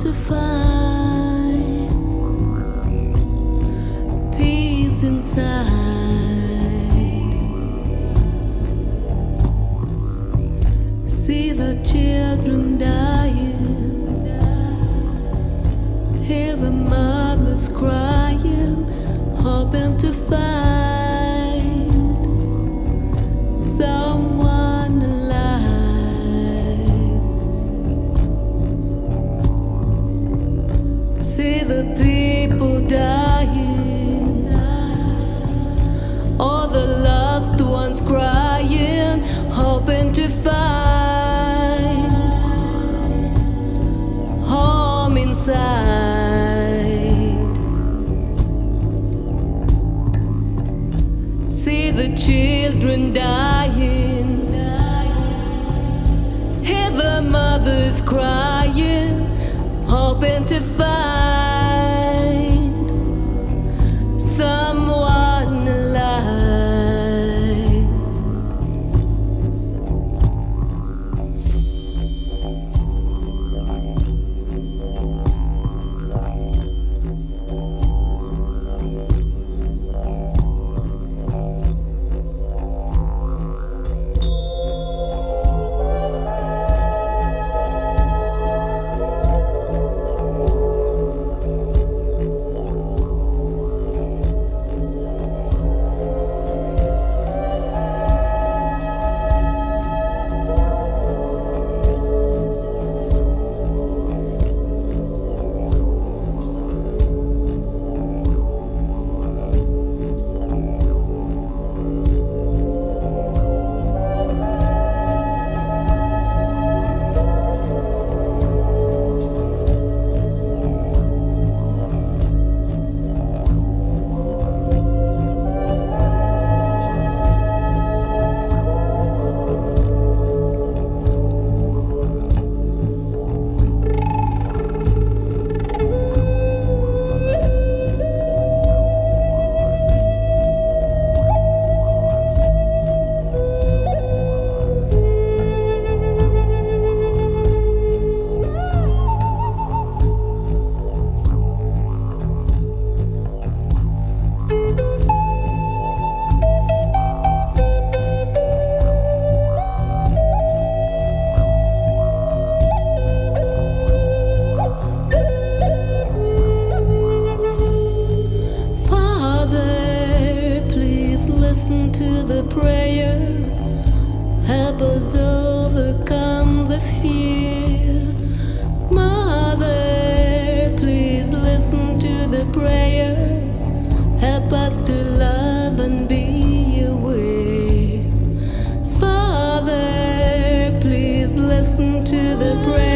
to find peace inside. See the children dying, hear the mothers crying, hoping to find. children dying. Hear the mothers crying, hoping to find. the brain.